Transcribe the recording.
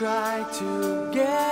try to get